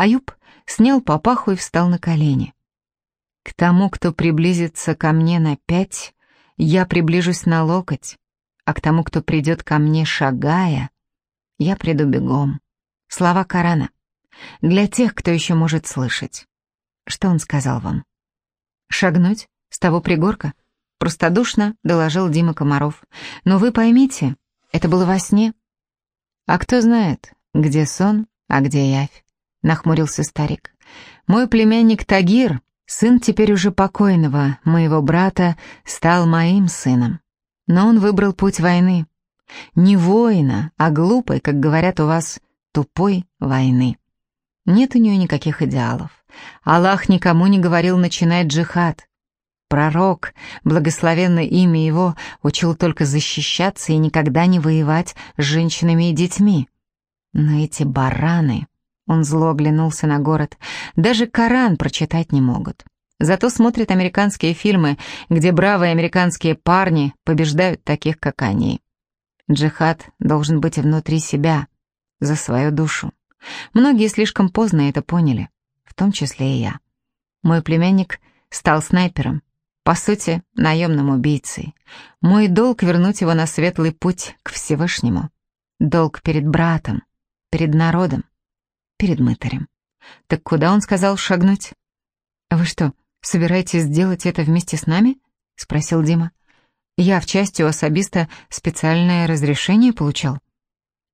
Аюб снял папаху и встал на колени. «К тому, кто приблизится ко мне на пять, я приближусь на локоть, а к тому, кто придет ко мне шагая, я приду бегом». Слова Корана. Для тех, кто еще может слышать. Что он сказал вам? Шагнуть с того пригорка? Простодушно доложил Дима Комаров. Но вы поймите, это было во сне. А кто знает, где сон, а где явь? Нахмурился старик. Мой племянник Тагир, сын теперь уже покойного, моего брата, стал моим сыном. Но он выбрал путь войны. Не воина, а глупой, как говорят у вас, тупой войны. Нет у нее никаких идеалов. Аллах никому не говорил начинать джихад. Пророк, благословенное имя его, учил только защищаться и никогда не воевать с женщинами и детьми. Но эти бараны, он зло оглянулся на город, даже Коран прочитать не могут. Зато смотрят американские фильмы, где бравые американские парни побеждают таких, как они. Джихад должен быть внутри себя, за свою душу. Многие слишком поздно это поняли, в том числе и я. Мой племянник стал снайпером, по сути, наемным убийцей. Мой долг — вернуть его на светлый путь к Всевышнему. Долг перед братом, перед народом, перед мытарем. Так куда он сказал шагнуть? «Вы что, собираетесь сделать это вместе с нами?» — спросил Дима. «Я в части у особиста специальное разрешение получал».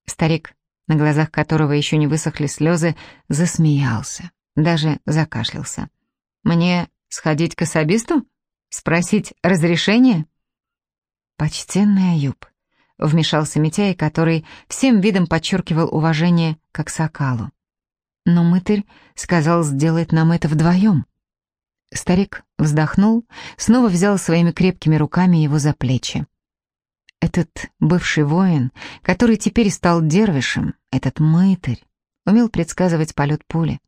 Старик на глазах которого еще не высохли слезы, засмеялся, даже закашлялся. «Мне сходить к особисту? Спросить разрешение?» «Почтенный Аюб», — вмешался Митяй, который всем видом подчеркивал уважение к Сакалу. «Но мытарь сказал сделать нам это вдвоем». Старик вздохнул, снова взял своими крепкими руками его за плечи. Этот бывший воин, который теперь стал дервишем, этот мытарь, умел предсказывать полет пули.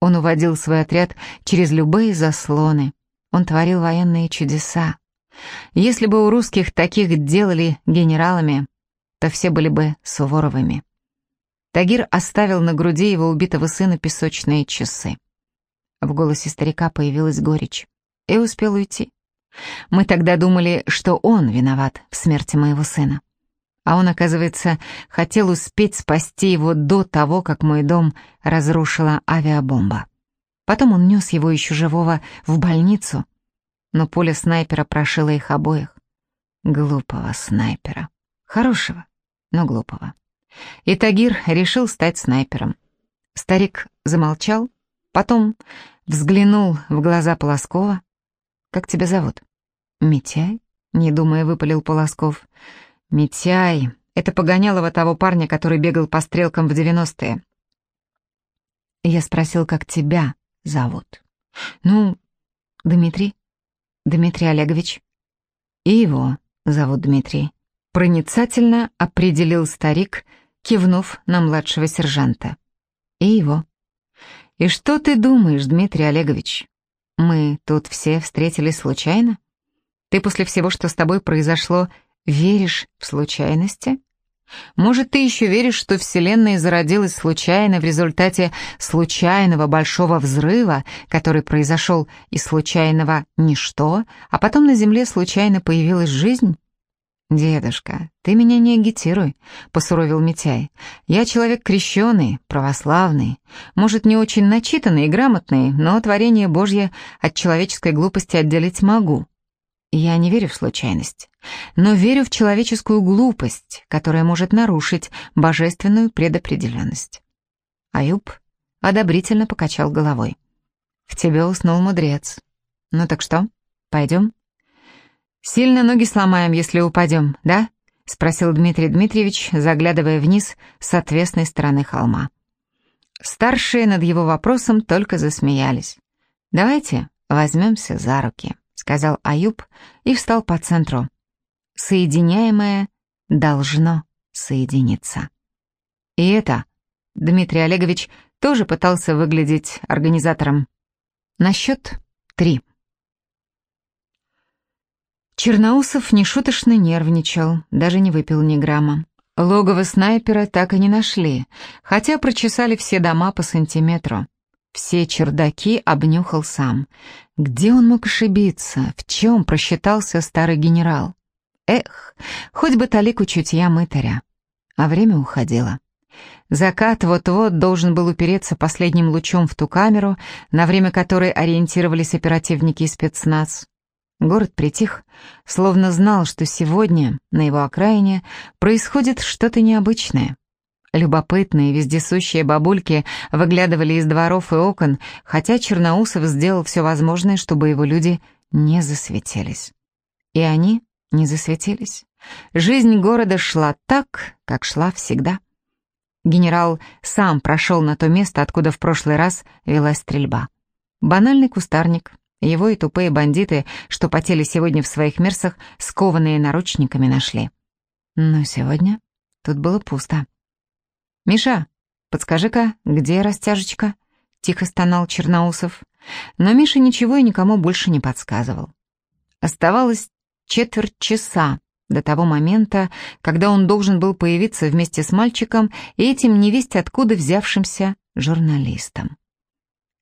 Он уводил свой отряд через любые заслоны. Он творил военные чудеса. Если бы у русских таких делали генералами, то все были бы Суворовыми. Тагир оставил на груди его убитого сына песочные часы. В голосе старика появилась горечь. И успел уйти. Мы тогда думали, что он виноват в смерти моего сына. А он, оказывается, хотел успеть спасти его до того, как мой дом разрушила авиабомба. Потом он нес его еще живого в больницу, но пуля снайпера прошила их обоих. Глупого снайпера. Хорошего, но глупого. И Тагир решил стать снайпером. Старик замолчал, потом взглянул в глаза Полоскова. «Как тебя зовут?» «Митяй?» — не думая, выпалил Полосков. «Митяй, это погонялово того парня, который бегал по стрелкам в девяностые». Я спросил, как тебя зовут. «Ну, Дмитрий. Дмитрий Олегович». «И его зовут Дмитрий», — проницательно определил старик, кивнув на младшего сержанта. «И его». «И что ты думаешь, Дмитрий Олегович? Мы тут все встретились случайно?» Ты после всего, что с тобой произошло, веришь в случайности? Может, ты еще веришь, что Вселенная зародилась случайно в результате случайного большого взрыва, который произошел из случайного ничто, а потом на Земле случайно появилась жизнь? «Дедушка, ты меня не агитируй», — посуровил Митяй. «Я человек крещеный, православный, может, не очень начитанный и грамотный, но творение Божье от человеческой глупости отделить могу. Я не верю в случайность, но верю в человеческую глупость, которая может нарушить божественную предопределенность. Аюб одобрительно покачал головой. В тебе уснул мудрец. Ну так что, пойдем? Сильно ноги сломаем, если упадем, да? Спросил Дмитрий Дмитриевич, заглядывая вниз с отвесной стороны холма. Старшие над его вопросом только засмеялись. «Давайте возьмемся за руки» сказал Аюб и встал по центру. Соединяемое должно соединиться. И это Дмитрий Олегович тоже пытался выглядеть организатором. На счет три. Черноусов нешуточно нервничал, даже не выпил ни грамма. Логово снайпера так и не нашли, хотя прочесали все дома по сантиметру. Все чердаки обнюхал сам. Где он мог ошибиться? В чем просчитался старый генерал? Эх, хоть бы талику чутья мытаря. А время уходило. Закат вот-вот должен был упереться последним лучом в ту камеру, на время которой ориентировались оперативники и спецназ. Город притих, словно знал, что сегодня на его окраине происходит что-то необычное. Любопытные, вездесущие бабульки выглядывали из дворов и окон, хотя Черноусов сделал все возможное, чтобы его люди не засветились. И они не засветились. Жизнь города шла так, как шла всегда. Генерал сам прошел на то место, откуда в прошлый раз велась стрельба. Банальный кустарник, его и тупые бандиты, что потели сегодня в своих мерсах, скованные наручниками, нашли. Но сегодня тут было пусто. «Миша, подскажи-ка, где растяжечка?» — тихо стонал Черноусов. Но Миша ничего и никому больше не подсказывал. Оставалось четверть часа до того момента, когда он должен был появиться вместе с мальчиком и этим невесть откуда взявшимся журналистом.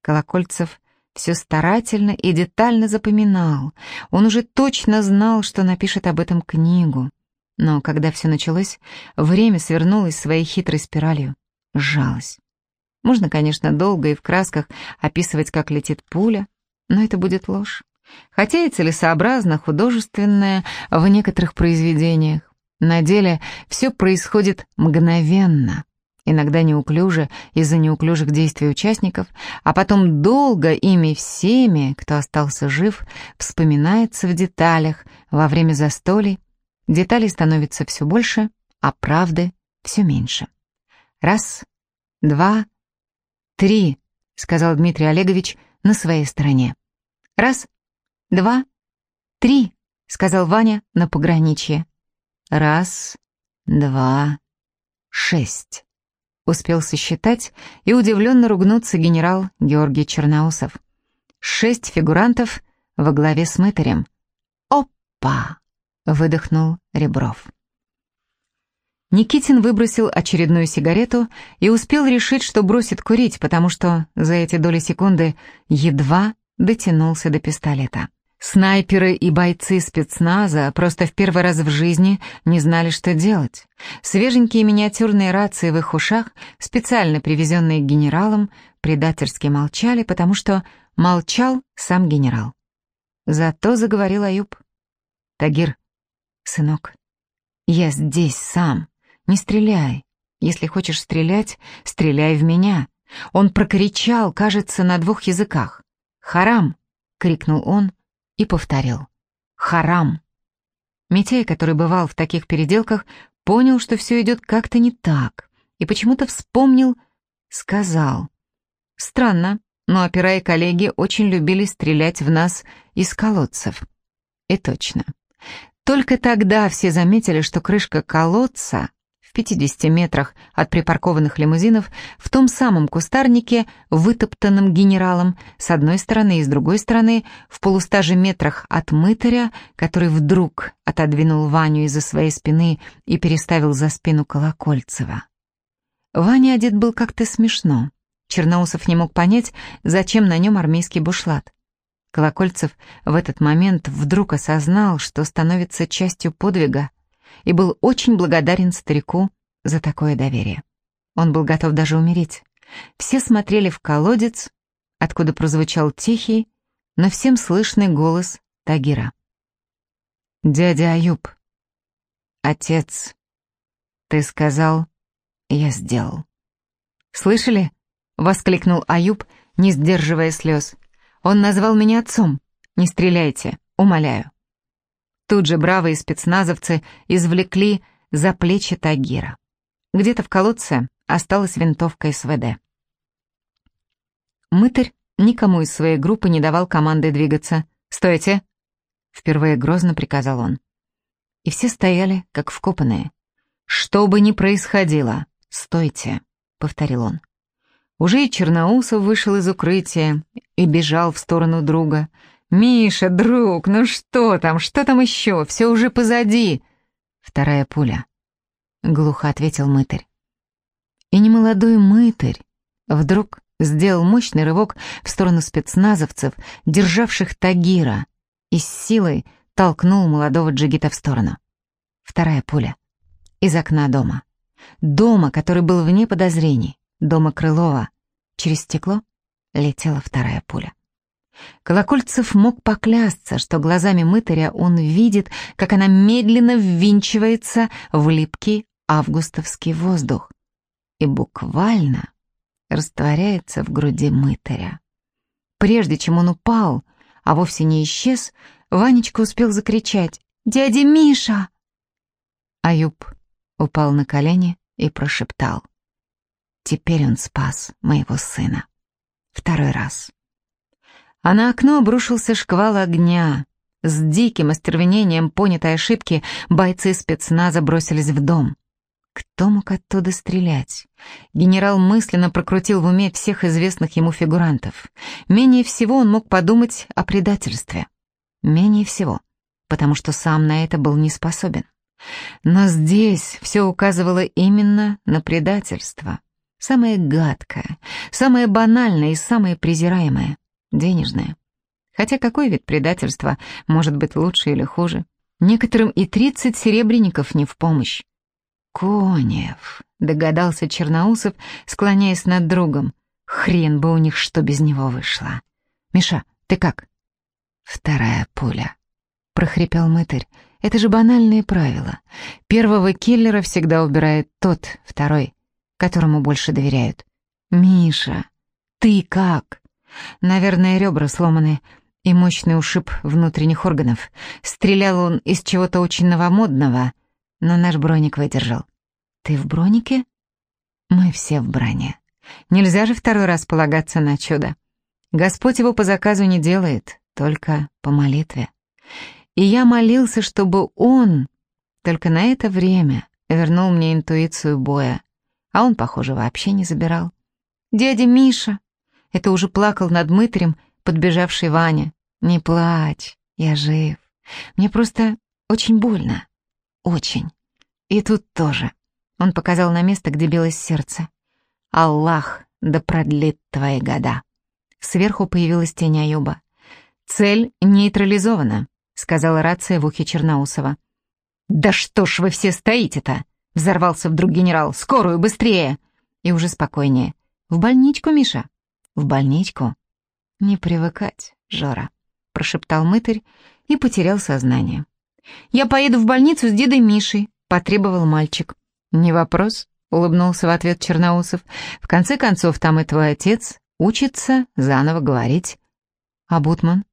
Колокольцев все старательно и детально запоминал. Он уже точно знал, что напишет об этом книгу. Но когда все началось, время свернулось своей хитрой спиралью, сжалось. Можно, конечно, долго и в красках описывать, как летит пуля, но это будет ложь. Хотя и целесообразно художественное в некоторых произведениях. На деле все происходит мгновенно, иногда неуклюже из-за неуклюжих действий участников, а потом долго ими всеми, кто остался жив, вспоминается в деталях во время застолий. Деталей становится все больше, а правды все меньше. Раз, два, три, сказал Дмитрий Олегович на своей стороне. Раз, два, три, сказал Ваня на пограничье. Раз, два, шесть. Успел сосчитать и удивленно ругнуться генерал Георгий Черноусов. Шесть фигурантов во главе с мытарем. «Опа!» — выдохнул Ребров. Никитин выбросил очередную сигарету и успел решить, что бросит курить, потому что за эти доли секунды едва дотянулся до пистолета. Снайперы и бойцы спецназа просто в первый раз в жизни не знали, что делать. Свеженькие миниатюрные рации в их ушах, специально привезенные генералом, предательски молчали, потому что молчал сам генерал. Зато заговорил Аюб. «Тагир, сынок, я здесь сам, не стреляй. Если хочешь стрелять, стреляй в меня». Он прокричал, кажется, на двух языках. «Харам!» — крикнул он, и повторил «Харам». Митей, который бывал в таких переделках, понял, что все идет как-то не так, и почему-то вспомнил, сказал «Странно, но опера и коллеги очень любили стрелять в нас из колодцев». И точно. Только тогда все заметили, что крышка колодца 50 метрах от припаркованных лимузинов, в том самом кустарнике, вытоптанном генералом, с одной стороны и с другой стороны, в полустаже метрах от мытаря, который вдруг отодвинул Ваню из-за своей спины и переставил за спину Колокольцева. Ваня одет был как-то смешно. Черноусов не мог понять, зачем на нем армейский бушлат. Колокольцев в этот момент вдруг осознал, что становится частью подвига, и был очень благодарен старику за такое доверие. Он был готов даже умереть. Все смотрели в колодец, откуда прозвучал тихий, но всем слышный голос Тагира. «Дядя Аюб, отец, ты сказал, я сделал». «Слышали?» — воскликнул Аюб, не сдерживая слез. «Он назвал меня отцом. Не стреляйте, умоляю». Тут же бравые спецназовцы извлекли за плечи Тагира. Где-то в колодце осталась винтовка СВД. Мытарь никому из своей группы не давал команды двигаться. «Стойте!» — впервые грозно приказал он. И все стояли, как вкопанные. «Что бы ни происходило, стойте!» — повторил он. Уже и Черноусов вышел из укрытия и бежал в сторону друга — «Миша, друг, ну что там, что там еще? Все уже позади!» Вторая пуля. Глухо ответил мытарь. И немолодой мытарь вдруг сделал мощный рывок в сторону спецназовцев, державших Тагира, и с силой толкнул молодого джигита в сторону. Вторая пуля. Из окна дома. Дома, который был вне подозрений. Дома Крылова. Через стекло летела вторая пуля. Колокольцев мог поклясться, что глазами мытаря он видит, как она медленно ввинчивается в липкий августовский воздух и буквально растворяется в груди мытаря. Прежде чем он упал, а вовсе не исчез, Ванечка успел закричать «Дядя Миша!». Аюб упал на колени и прошептал «Теперь он спас моего сына. Второй раз». А на окно обрушился шквал огня. С диким остервенением понятой ошибки бойцы спецназа бросились в дом. Кто мог оттуда стрелять? Генерал мысленно прокрутил в уме всех известных ему фигурантов. Менее всего он мог подумать о предательстве. Менее всего, потому что сам на это был не способен. Но здесь все указывало именно на предательство. Самое гадкое, самое банальное и самое презираемое — денежное. Хотя какой вид предательства может быть лучше или хуже? Некоторым и тридцать серебряников не в помощь. «Конев», — догадался Черноусов, склоняясь над другом. «Хрен бы у них что без него вышло». «Миша, ты как?» «Вторая пуля», — прохрипел мытарь. «Это же банальные правила. Первого киллера всегда убирает тот, второй, которому больше доверяют. Миша, ты как?» «Наверное, ребра сломаны» и мощный ушиб внутренних органов. Стрелял он из чего-то очень новомодного — но наш броник выдержал. Ты в бронике? Мы все в броне. Нельзя же второй раз полагаться на чудо. Господь его по заказу не делает, только по молитве. И я молился, чтобы он только на это время вернул мне интуицию боя, а он, похоже, вообще не забирал. «Дядя Миша!» Это уже плакал над мытарем подбежавший Ваня. «Не плачь, я жив. Мне просто очень больно. Очень. И тут тоже. Он показал на место, где билось сердце. Аллах да продлит твои года. Сверху появилась тень Аюба. «Цель нейтрализована», — сказала рация в ухе Черноусова. «Да что ж вы все стоите-то?» — взорвался вдруг генерал. «Скорую, быстрее!» И уже спокойнее. «В больничку, Миша?» «В больничку?» «Не привыкать, Жора», — прошептал мытарь и потерял сознание. «Я поеду в больницу с дедой Мишей», — потребовал мальчик. «Не вопрос», — улыбнулся в ответ Черноусов. «В конце концов, там и твой отец учится заново говорить». «А Бутман?»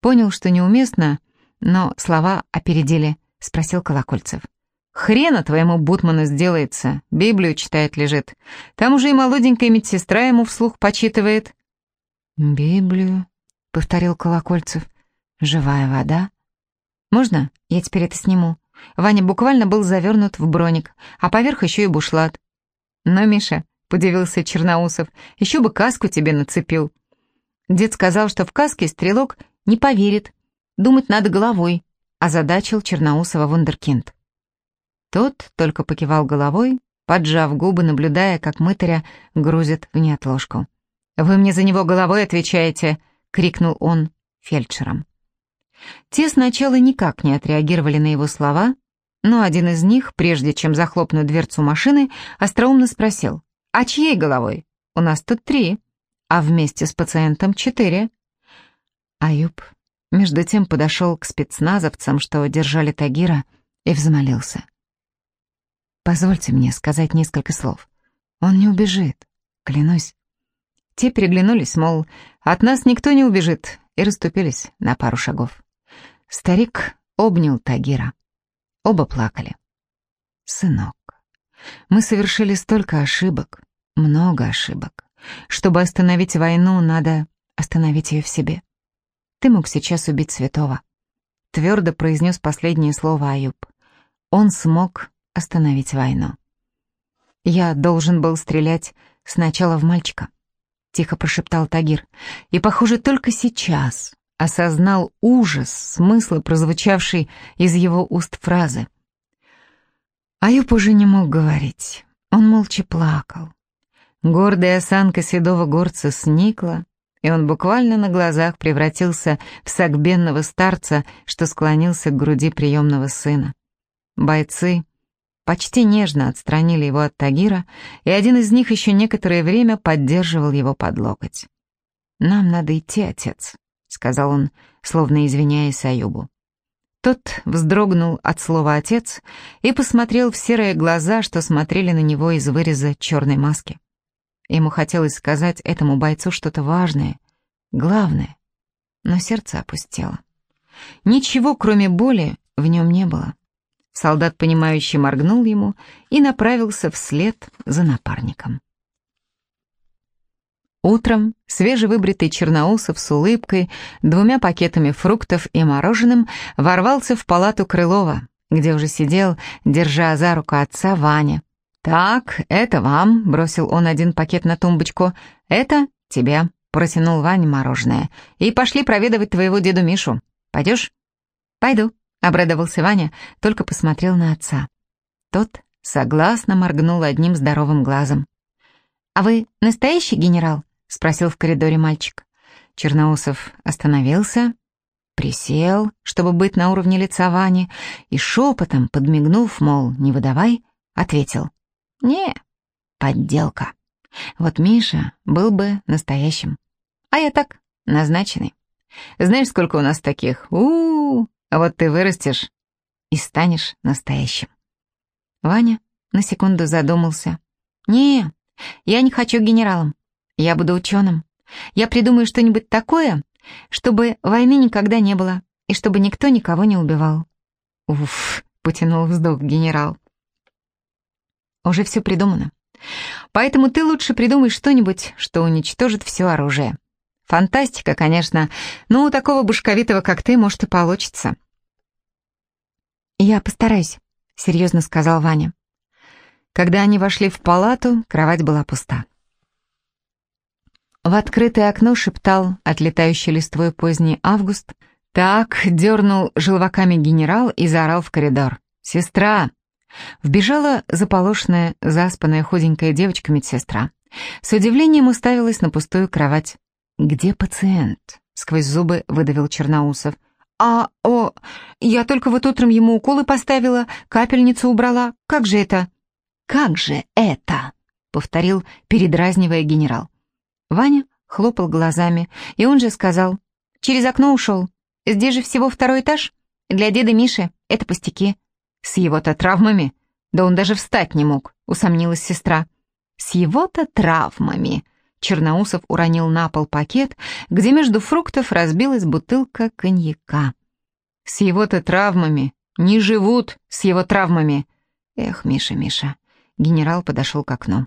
Понял, что неуместно, но слова опередили, — спросил Колокольцев. «Хрена твоему Бутману сделается, Библию читает лежит. Там уже и молоденькая медсестра ему вслух почитывает». «Библию», — повторил Колокольцев. «Живая вода?» «Можно? Я теперь это сниму». Ваня буквально был завернут в броник, а поверх еще и бушлат. «Но, Миша», — подивился Черноусов, — «еще бы каску тебе нацепил». Дед сказал, что в каске стрелок не поверит. Думать надо головой, озадачил Черноусова вундеркинд. Тот только покивал головой, поджав губы, наблюдая, как мытаря грузят в неотложку. «Вы мне за него головой отвечаете!» — крикнул он фельдшером. Те сначала никак не отреагировали на его слова, но один из них, прежде чем захлопнуть дверцу машины, остроумно спросил, «А чьей головой? У нас тут три, а вместе с пациентом четыре». Аюб между тем подошел к спецназовцам, что держали Тагира, и взмолился. «Позвольте мне сказать несколько слов. Он не убежит, клянусь». Те переглянулись, мол, от нас никто не убежит, и расступились на пару шагов. Старик обнял Тагира. Оба плакали. «Сынок, мы совершили столько ошибок, много ошибок. Чтобы остановить войну, надо остановить ее в себе. Ты мог сейчас убить святого». Твердо произнес последнее слово Аюб. Он смог остановить войну. «Я должен был стрелять сначала в мальчика», — тихо прошептал Тагир. «И, похоже, только сейчас, осознал ужас смысла, прозвучавший из его уст фразы. Аюб уже не мог говорить. Он молча плакал. Гордая осанка седого горца сникла, и он буквально на глазах превратился в сагбенного старца, что склонился к груди приемного сына. Бойцы почти нежно отстранили его от Тагира, и один из них еще некоторое время поддерживал его под локоть. «Нам надо идти, отец», — сказал он, словно извиняясь Аюбу. Тот вздрогнул от слова «отец» и посмотрел в серые глаза, что смотрели на него из выреза черной маски. Ему хотелось сказать этому бойцу что-то важное, главное, но сердце опустело. Ничего, кроме боли, в нем не было. Солдат, понимающе моргнул ему и направился вслед за напарником. Утром свежевыбритый Черноусов с улыбкой, двумя пакетами фруктов и мороженым ворвался в палату Крылова, где уже сидел, держа за руку отца Ваня. «Так, это вам», — бросил он один пакет на тумбочку. «Это тебе», — протянул Ваня мороженое. «И пошли проведывать твоего деду Мишу. Пойдешь?» «Пойду», — обрадовался Ваня, только посмотрел на отца. Тот согласно моргнул одним здоровым глазом. «А вы настоящий генерал?» — спросил в коридоре мальчик. Черноусов остановился, присел, чтобы быть на уровне лица Вани, и шепотом, подмигнув, мол, не выдавай, ответил. «Не, подделка. Вот Миша был бы настоящим, а я так, назначенный. Знаешь, сколько у нас таких? у у, -у. Вот ты вырастешь и станешь настоящим». Ваня на секунду задумался. «Не, я не хочу генералом. Я буду ученым. Я придумаю что-нибудь такое, чтобы войны никогда не было, и чтобы никто никого не убивал. Уф, потянул вздох генерал. Уже все придумано. Поэтому ты лучше придумай что-нибудь, что уничтожит все оружие. Фантастика, конечно, но у такого башковитого, как ты, может и получится. «Я постараюсь», — серьезно сказал Ваня. Когда они вошли в палату, кровать была пуста. В открытое окно шептал отлетающий листвой поздний август. Так дернул желваками генерал и заорал в коридор. «Сестра!» Вбежала заполошенная, заспанная худенькая девочка-медсестра. С удивлением уставилась на пустую кровать. «Где пациент?» — сквозь зубы выдавил Черноусов. «А, о, я только вот утром ему уколы поставила, капельницу убрала. Как же это?» «Как же это?» — повторил, передразнивая генерал. Ваня хлопал глазами, и он же сказал, «Через окно ушел. Здесь же всего второй этаж. Для деда Миши это пустяки». «С его-то травмами? Да он даже встать не мог», — усомнилась сестра. «С его-то травмами». Черноусов уронил на пол пакет, где между фруктов разбилась бутылка коньяка. «С его-то травмами. Не живут с его травмами». «Эх, Миша, Миша». Генерал подошел к окну.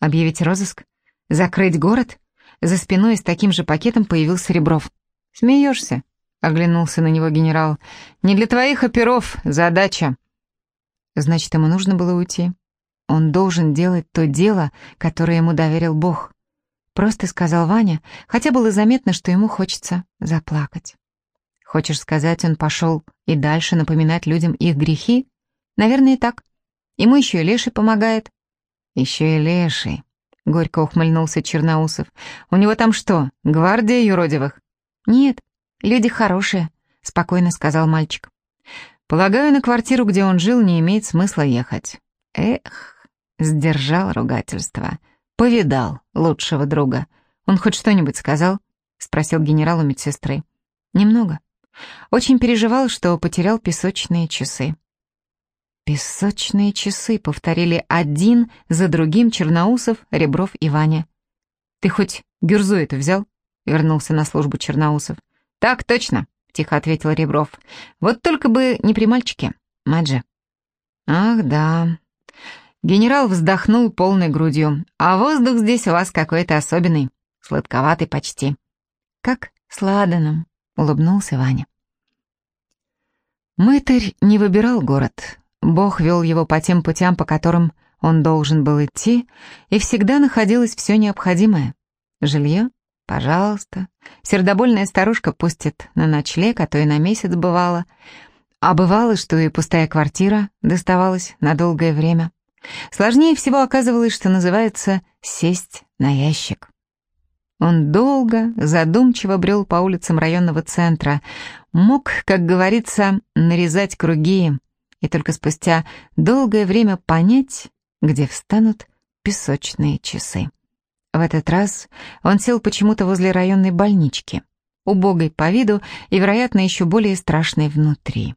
«Объявить розыск?» Закрыть город? За спиной с таким же пакетом появился Ребров. «Смеешься?» — оглянулся на него генерал. «Не для твоих оперов задача». Значит, ему нужно было уйти. Он должен делать то дело, которое ему доверил Бог. Просто сказал Ваня, хотя было заметно, что ему хочется заплакать. Хочешь сказать, он пошел и дальше напоминать людям их грехи? Наверное, так. Ему еще и Леший помогает. Еще и Леший. Горько ухмыльнулся Черноусов. «У него там что, гвардия юродивых?» «Нет, люди хорошие», — спокойно сказал мальчик. «Полагаю, на квартиру, где он жил, не имеет смысла ехать». «Эх», — сдержал ругательство. «Повидал лучшего друга. Он хоть что-нибудь сказал?» — спросил генерал у медсестры. «Немного. Очень переживал, что потерял песочные часы». «Песочные часы», — повторили один за другим Черноусов, Ребров и Ваня. «Ты хоть гюрзу эту взял?» — вернулся на службу Черноусов. «Так точно», — тихо ответил Ребров. «Вот только бы не при мальчике, Маджи». «Ах, да». Генерал вздохнул полной грудью. «А воздух здесь у вас какой-то особенный, сладковатый почти». «Как сладаном», — улыбнулся Ваня. Мытарь не выбирал город, Бог вел его по тем путям, по которым он должен был идти, и всегда находилось все необходимое. Жилье? Пожалуйста. Сердобольная старушка пустит на ночлег, а то и на месяц бывало. А бывало, что и пустая квартира доставалась на долгое время. Сложнее всего оказывалось, что называется «сесть на ящик». Он долго, задумчиво брел по улицам районного центра, мог, как говорится, нарезать круги, и только спустя долгое время понять, где встанут песочные часы. В этот раз он сел почему-то возле районной больнички, убогой по виду и, вероятно, еще более страшной внутри.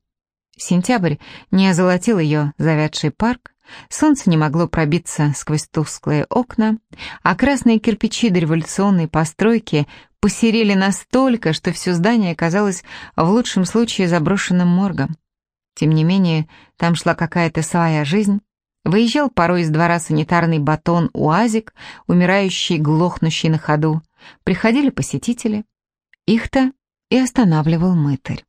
Сентябрь не озолотил ее завядший парк, солнце не могло пробиться сквозь тусклые окна, а красные кирпичи дореволюционной постройки посерели настолько, что все здание казалось в лучшем случае заброшенным моргом. Тем не менее, там шла какая-то своя жизнь. Выезжал порой из двора санитарный батон УАЗик, умирающий, глохнущий на ходу. Приходили посетители. Их-то и останавливал мытарь.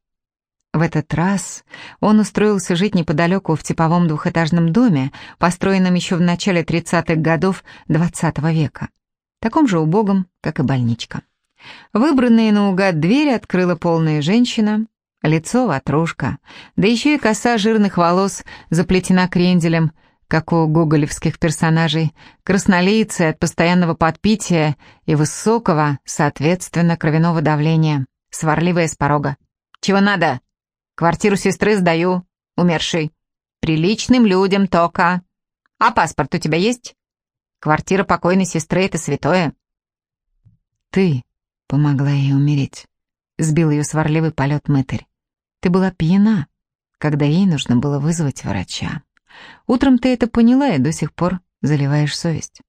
В этот раз он устроился жить неподалеку в типовом двухэтажном доме, построенном еще в начале 30-х годов XX -го века, таком же убогом, как и больничка. Выбранные наугад двери открыла полная женщина, лицо ватрушка, да еще и коса жирных волос заплетена кренделем, как у гоголевских персонажей, краснолицая от постоянного подпития и высокого, соответственно, кровяного давления, сварливая с порога. «Чего надо?» Квартиру сестры сдаю, умершей. Приличным людям только. А паспорт у тебя есть? Квартира покойной сестры — это святое. Ты помогла ей умереть. Сбил ее сварливый полет мытарь. Ты была пьяна, когда ей нужно было вызвать врача. Утром ты это поняла и до сих пор заливаешь совесть.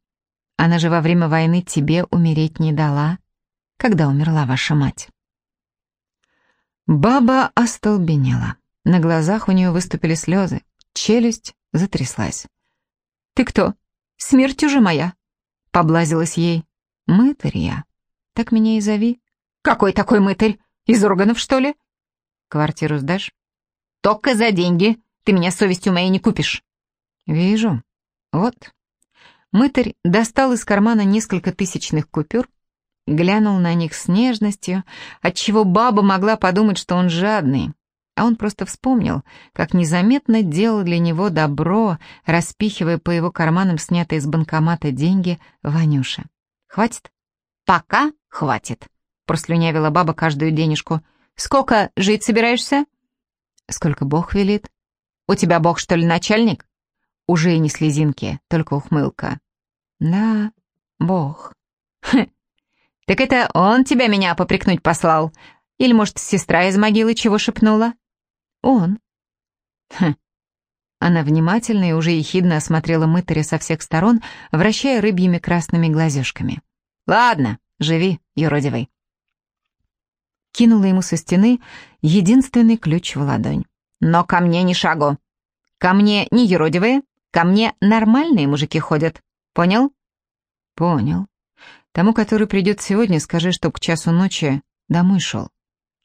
Она же во время войны тебе умереть не дала, когда умерла ваша мать. Баба остолбенела. На глазах у нее выступили слезы. Челюсть затряслась. «Ты кто? Смерть уже моя!» Поблазилась ей. «Мытарь я. Так меня и зови». «Какой такой мытарь? Из органов, что ли?» «Квартиру сдашь?» «Только за деньги. Ты меня совестью моей не купишь». «Вижу. Вот». Мытарь достал из кармана несколько тысячных купюр, глянул на них с нежностью, отчего баба могла подумать, что он жадный. А он просто вспомнил, как незаметно делал для него добро, распихивая по его карманам снятые из банкомата деньги Ванюше. «Хватит?» «Пока хватит», — прослюнявила баба каждую денежку. «Сколько жить собираешься?» «Сколько Бог велит». «У тебя Бог, что ли, начальник?» Уже и не слезинки, только ухмылка. «Да, Бог». «Хм, «Так это он тебя меня попрекнуть послал? Или, может, сестра из могилы чего шепнула?» «Он». «Хм». Она внимательно и уже ехидно осмотрела мытаря со всех сторон, вращая рыбьими красными глазешками. «Ладно, живи, юродивый». Кинула ему со стены единственный ключ в ладонь. «Но ко мне ни шагу. Ко мне не юродивые, ко мне нормальные мужики ходят. Понял?» «Понял». Тому, который придет сегодня, скажи, чтоб к часу ночи домой шел.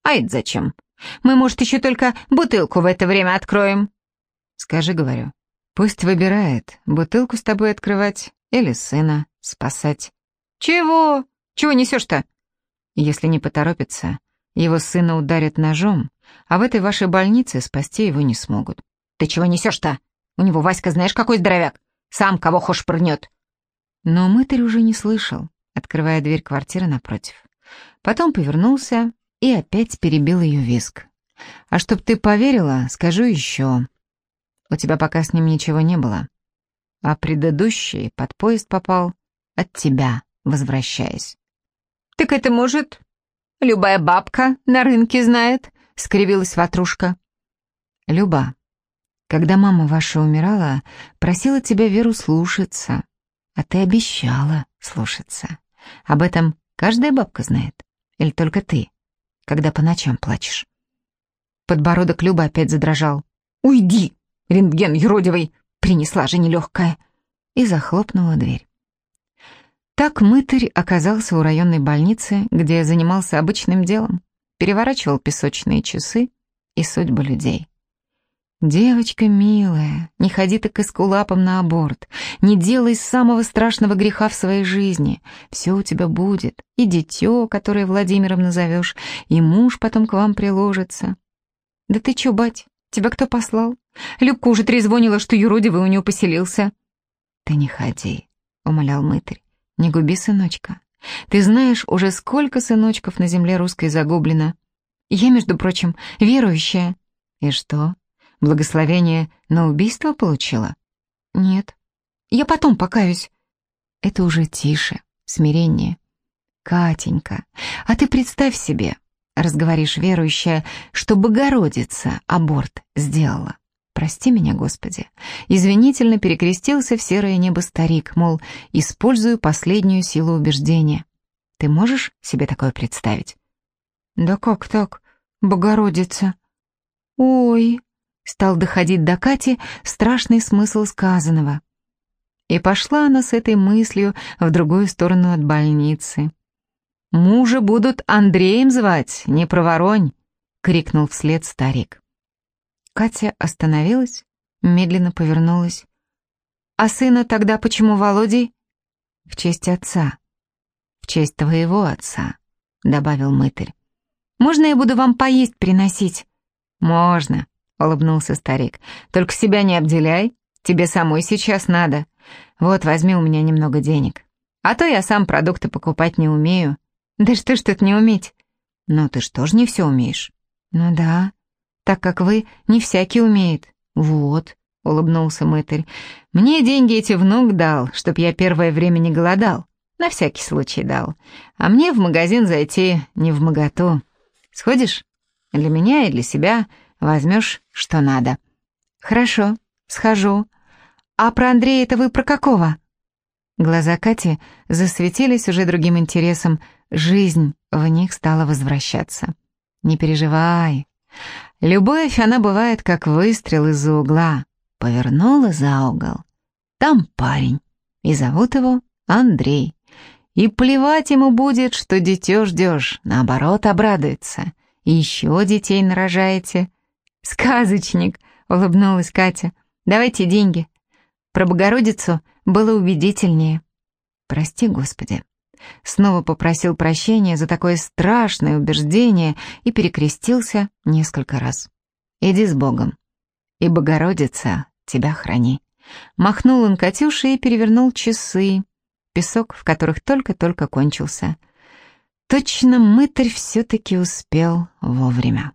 А это зачем? Мы, может, еще только бутылку в это время откроем. Скажи, говорю, пусть выбирает, бутылку с тобой открывать или сына спасать. Чего? Чего несешь-то? Если не поторопится, его сына ударят ножом, а в этой вашей больнице спасти его не смогут. Ты чего несешь-то? У него Васька знаешь какой здоровяк? Сам кого хошь прыгнет. Но мытарь уже не слышал открывая дверь квартиры напротив. Потом повернулся и опять перебил ее виск. «А чтоб ты поверила, скажу еще. У тебя пока с ним ничего не было. А предыдущий под поезд попал от тебя, возвращаясь». «Так это, может, любая бабка на рынке знает?» — скривилась ватрушка. «Люба, когда мама ваша умирала, просила тебя Веру слушаться, а ты обещала слушаться. Об этом каждая бабка знает. Или только ты, когда по ночам плачешь?» Подбородок Любы опять задрожал. «Уйди, рентген юродивый!» Принесла же нелегкая. И захлопнула дверь. Так мытарь оказался у районной больницы, где занимался обычным делом. Переворачивал песочные часы и судьбы людей. «Девочка милая, не ходи так эскулапом на аборт, не делай самого страшного греха в своей жизни. Все у тебя будет, и дитё, которое Владимиром назовешь, и муж потом к вам приложится». «Да ты чё, бать, Тебя кто послал? Любка уже трезвонила, что юродивый у нее поселился. Ты не ходи, умолял мытарь. Не губи сыночка. Ты знаешь, уже сколько сыночков на земле русской загублено. Я, между прочим, верующая. И что, благословение на убийство получила? Нет. Я потом покаюсь. Это уже тише, смирение. Катенька, а ты представь себе, разговоришь верующая, что Богородица аборт сделала. Прости меня, Господи. Извинительно перекрестился в серое небо старик, мол, использую последнюю силу убеждения. Ты можешь себе такое представить? Да как так, Богородица? Ой, стал доходить до Кати страшный смысл сказанного. И пошла она с этой мыслью в другую сторону от больницы. «Мужа будут Андреем звать, не проворонь!» — крикнул вслед старик. Катя остановилась, медленно повернулась. «А сына тогда почему Володей?» «В честь отца». «В честь твоего отца», — добавил мытарь. «Можно я буду вам поесть приносить?» «Можно», — улыбнулся старик. «Только себя не обделяй, тебе самой сейчас надо. Вот, возьми у меня немного денег. А то я сам продукты покупать не умею». «Да что ж тут не уметь?» «Ну, ты ж тоже не все умеешь». «Ну да, так как вы не всякий умеет». «Вот», — улыбнулся мытарь, — «мне деньги эти внук дал, чтоб я первое время не голодал. На всякий случай дал. А мне в магазин зайти не в моготу. Сходишь? Для меня и для себя возьмешь, что надо». «Хорошо, схожу. А про Андрея это вы про какого?» Глаза Кати засветились уже другим интересом, жизнь в них стала возвращаться. «Не переживай. Любовь, она бывает как выстрел из-за угла. Повернула за угол. Там парень, и зовут его Андрей. И плевать ему будет, что дитё ждёшь, наоборот, обрадуется. И еще детей нарожаете. «Сказочник!» — улыбнулась Катя. «Давайте деньги». Про Богородицу было убедительнее. «Прости, Господи». Снова попросил прощения за такое страшное убеждение и перекрестился несколько раз. «Иди с Богом, и Богородица тебя храни». Махнул он Катюше и перевернул часы, песок в которых только-только кончился. Точно мытарь все-таки успел вовремя.